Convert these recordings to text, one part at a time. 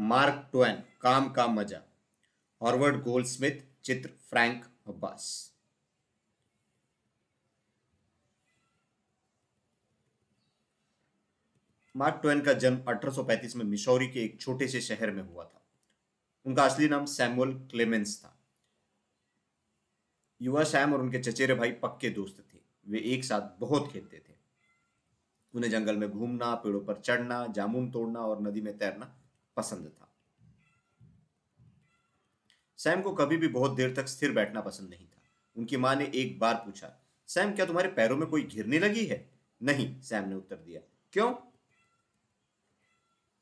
Mark Twain, काम का मज़ा। हॉर्वर्ड गोल्डस्मिथ, चित्र फ्रैंक अब्बास। मार्क ट्वेन का जन्म 1835 में मिशौरी के एक छोटे से शहर में हुआ था। उनका असली नाम सैमुअल क्लेमेंस था। युवा सैम और उनके चचेरे भाई पक्के दोस्त थे। वे एक साथ बहुत खेलते थे। उन्हें जंगल में घूमना, पेड़ों पर चढ़ना, जामुन तोड़ना और नदी में तैरना पसंद था। सैम को कभी भी बहुत देर तक स्थिर बैठना पसंद नहीं था। उनकी माँ ने एक बार पूछा, सैम, क्या तुम्हारे पैरों में कोई घिरने लगी है? नहीं, सैम ने उत्तर दिया। क्यों?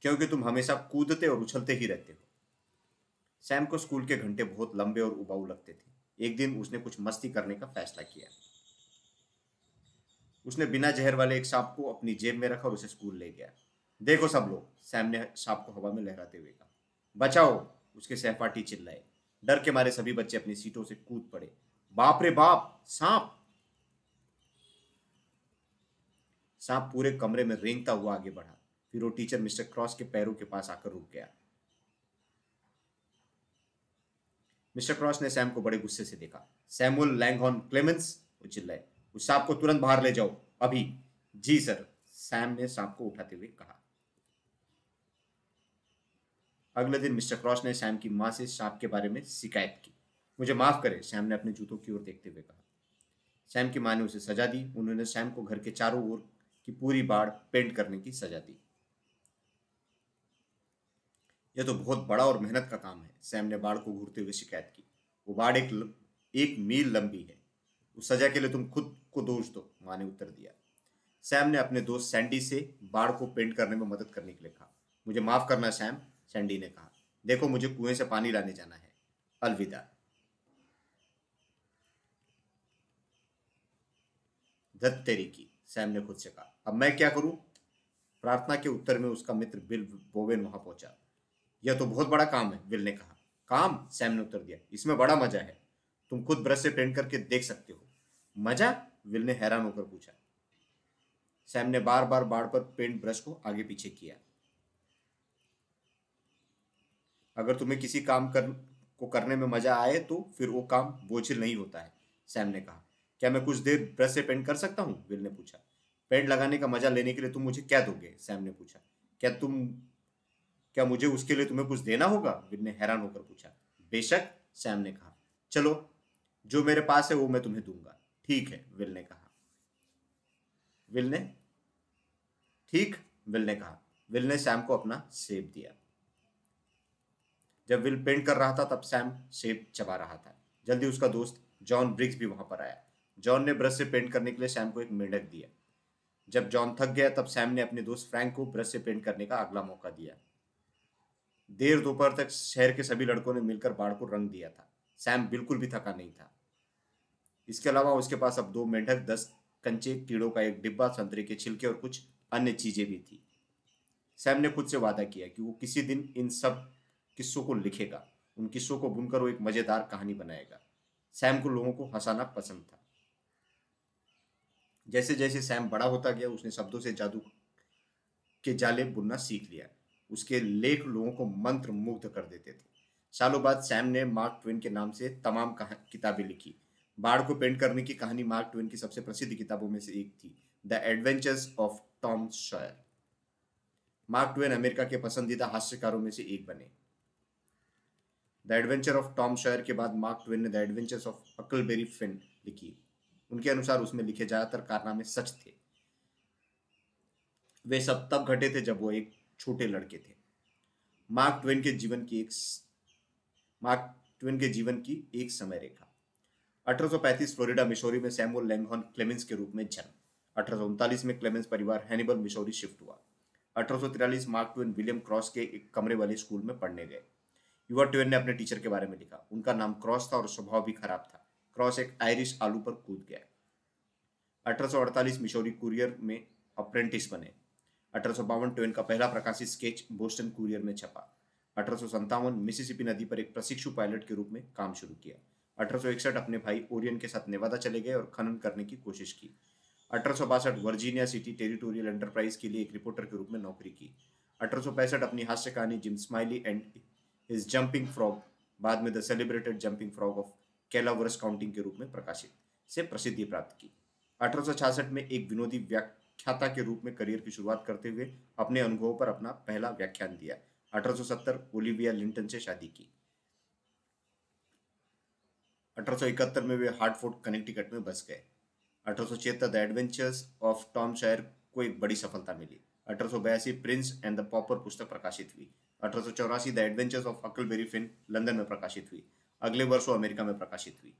क्योंकि तुम हमेशा कूदते और उछलते ही रहते हो। सैम को स्कूल के घंटे बहुत लंबे और उबाऊ लगते थे। एक दिन उसने कुछ मस्ती करने का फैसला किया। उसने बिना जहर वाले एक सांप को अपनी जेब में रखा और उसे स्कूल ले गया। देखो सब लोग, सैम ने सांप को हवा में लहराते हुए कहा, बचाओ, उसके सहपाठी चिल्लाए। डर के मारे सभी बच्चे अपनी सीटों से कूद पड़े। बाप रे बाप, सांप! सांप पूरे कमरे में रेंगता हुआ आगे बढ़ा, फिर वो टीचर मिस्टर क्रॉस के पैरों के पास आकर रुक गया। मिस्टर क्रॉस ने सैम को बड़े गुस्से से देखा। सैमुअल लैंगहॉर्न क्लेमेंस, वो चिल्लाए, उस सांप को तुरंत बाहर ले जाओ, अभी। जी सर, सैम ने सांप को उठाते हुए कहा। अगले दिन मिस्टर क्रॉस ने सैम की माँ से सांप के बारे में शिकायत की। मुझे माफ़ करे, सैम ने अपने जूतों की ओर देखते हुए कहा। सैम की माँ ने उसे सजा दी। उन्होंने सैम को घर के चारों ओर की पूरी बाढ़ पेंट करने की सजा दी। यह तो बहुत बड़ा और मेहनत का काम है। सैम ने बाढ़ को घूरते हुए शिकायत की। वो बाढ़ एक एक मील लंबी है। उस सजा के लिए तुम खुद को दोष दो, माँ ने उत्तर दिया। सैम ने अपने दोस्त सैंडी से बाढ़ को पेंट करने में मदद करने के लिए कहा। मुझे माफ़ करना, सैम। सैंडी ने कहा, देखो, मुझे कुएँ से पानी लाने जाना है। अलविदा। धत तेरी की। सैम ने खुद से कहा, अब मैं क्या करूँ? प्रार्थना के उत्तर में उसका मित्र बिल बोवेन वहाँ पहुँचा। यह तो बहुत बड़ा काम है, बिल ने कहा। काम? सैम ने उत्तर दिया। इसमें बड़ा मज़ा है। तुम खुद ब्रश से पेंट करके देख सकते हो। मज़ा? विल ने हैरान होकर पूछा। सैम ने बार बार बाढ़ पर पेंट ब्रश को आगे पीछे किया। अगर तुम्हें किसी काम कर, को करने में मज़ा आए तो फिर वो काम बोझिल नहीं होता है, सैम ने कहा। क्या मैं कुछ देर ब्रश से पेंट कर सकता हूँ? विल ने पूछा। पेंट लगाने का मज़ा लेने के लिए तुम मुझे क्या दोगे? सैम ने पूछा। क्या तुम, क्या मुझे उसके लिए तुम्हें कुछ देना होगा? विल ने हैरान होकर पूछा। बेशक, सैम ने कहा। चलो, जो मेरे पास है वो मैं तुम्हें दूँगा। ठीक है, विल ने कहा। विल ने, ठीक, विल ने कहा। विल ने सैम को अपना सेब दिया। जब विल पेंट कर रहा था, तब सैम सेब चबा रहा था। जल्दी उसका दोस्त जॉन ब्रिग्स भी वहाँ पर आया। जॉन ने ब्रश से पेंट करने के लिए सैम को एक मेढक दिया। जब जॉन थक गया, तब सैम ने अपने दोस्त फ्रैंक को ब्रश से पेंट करने का अगला मौका दिया। देर दोपहर तक शहर के सभी लड़कों ने मिलकर बाढ़ को रंग दिया था। सैम बिल्कुल भी थका नहीं था। इसके अलावा उसके पास अब दो मेंढक, दस कंचे, कीड़ों का एक डिब्बा, संतरे के छिलके और कुछ अन्य चीज़ें भी थी। सैम ने खुद से वादा किया कि वो किसी दिन इन सब किस्सों को लिखेगा। उन किस्सों को बुनकर वो एक मज़ेदार कहानी बनाएगा। सैम को लोगों को हंसाना पसंद था। जैसे जैसे सैम बड़ा होता गया, उसने शब्दों से जादू के जाले बुनना सीख लिया। उसके लेख लोगों को मंत्र मुग्ध कर देते थे। सालों बाद सैम ने मार्क ट्वेन के नाम से तमाम किताबें लिखी। बाढ़ को पेंट करने की कहानी मार्क ट्वेन की सबसे प्रसिद्ध किताबों में से एक थी, the adventures of Tom Sawyer Mark Twain America के पसंदीदा हास्यकारों में से एक बने। The adventure of Tom Sawyer के बाद मार्क ट्वेन ने the adventures of Huckleberry Finn लिखी। उनके अनुसार उसमें लिखे ज़्यादातर कारनामे सच थे। वे सब तब घटे थे जब वो एक छोटे लड़के थे। मार्क ट्वेन के जीवन की एक मार्क ट्वेन के जीवन की एक समय रेखा 1835 फ्लोरिडा, मिशोरी में सैमुअल लैंगहॉन क्लेमेंस के रूप में जन्म। अठारह में क्लेमेंस परिवार हैनिबल मिशोरी शिफ्ट हुआ। अठारह मार्क ट्वेन विलियम क्रॉस के एक कमरे वाले स्कूल में पढ़ने गए। युवा ट्वेन ने अपने टीचर के बारे में लिखा। उनका नाम क्रॉस था और स्वभाव भी खराब था। क्रॉस एक आयरिश आलू पर कूद गया। अठारह मिशोरी कुरियर में अप्रेंटिस बने। अठारह ट्वेन का पहला प्रकाशित स्केच बोस्टन कुरियर में छपा। अठारह मिसिसिपी नदी पर एक प्रशिक्षु पायलट के रूप में काम शुरू किया। अठारह सौ इकसठ अपने भाई ओरियन के साथ नेवादा चले गए और खनन करने की कोशिश की। अठारह सौ बासठ वर्जीनिया सिटी टेरिटोरियल एंटरप्राइज के लिए एक रिपोर्टर के रूप में नौकरी की। अठारह अपनी हास्य कहानी Jim Smiley and his jumping frog बाद में the celebrated jumping frog of Calaveras County के रूप में प्रकाशित, से प्रसिद्धि प्राप्त की। अठारह में एक विनोदी व्याख्याता के रूप में करियर की शुरुआत करते हुए अपने अनुभवों पर अपना पहला व्याख्यान दिया। 1870 ओलिविया लिंटन से शादी की। 1871 में वे हार्टफोर्ड, कनेक्टिकट में बस गए। अठारह द एडवेंचर्स ऑफ़ टॉम शायर को एक बड़ी सफलता मिली। अठारह प्रिंस एंड द पॉपर पुस्तक प्रकाशित हुई। अठारह सौ चौरासी the adventures of Huckleberry Finn London में प्रकाशित हुई। अगले वर्ष वो अमेरिका में प्रकाशित हुई।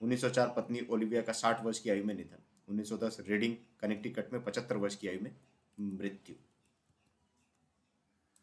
1904 पत्नी ओलिविया का 60 वर्ष की आयु में निधन। 1910 रीडिंग कनेक्टिकट में 75 वर्ष की आयु में मृत्यु।